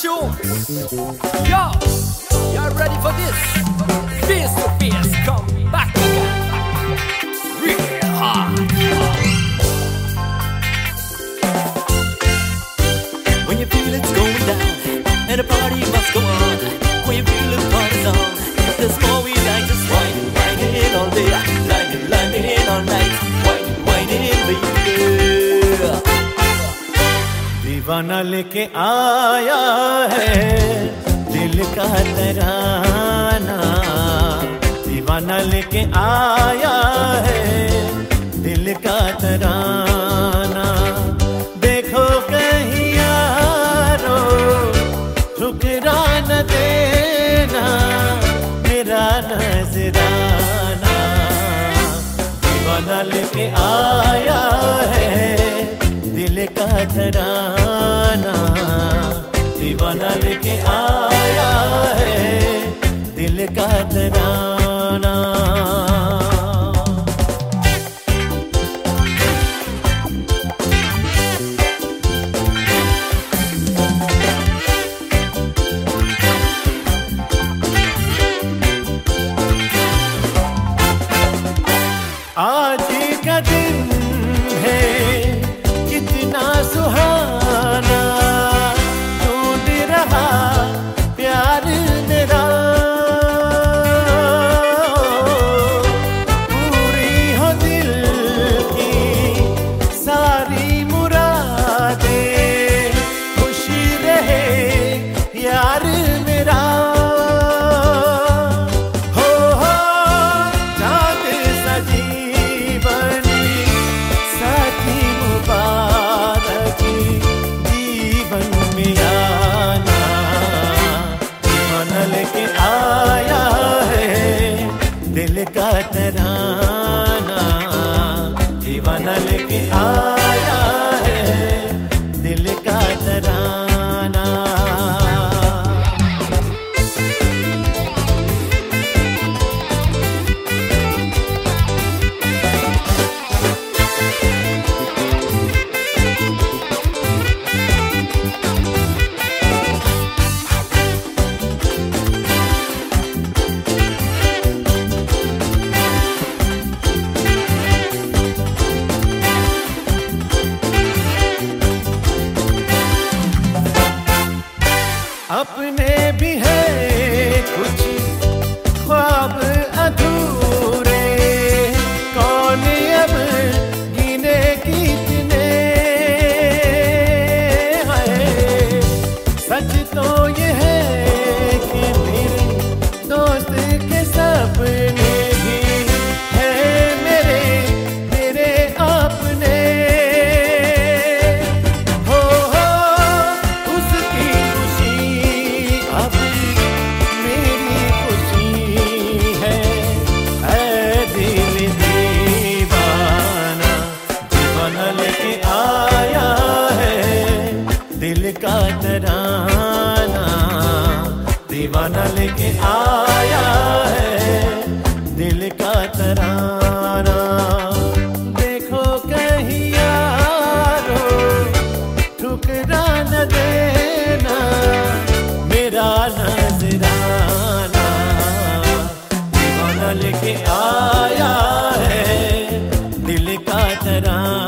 tunes. Yo, y'all ready for this? Face to face, come back again. Real hard. When you feel it's going down and the party must go on. When you feel the party's on, there's more we like दीवाना लेके आया है। दिल का तराना, दीवाना लेके आया है। दिल का तराना, देखो कहीं यारो, ठुकरा न देना, मेरा नजराना। दीवाना लेके आया है, दिल का तराना। दीवाना लेके आया है दिल का तराना आज का दिन अपने भी है कुछ ख्वाब अधूरे। दिल का तराना, दीवाना लेके आया है। दिल का तराना, देखो कहीं यारो, ठुकरा न देना, मेरा नजराना। दीवाना लेके आया है, दिल का तराना।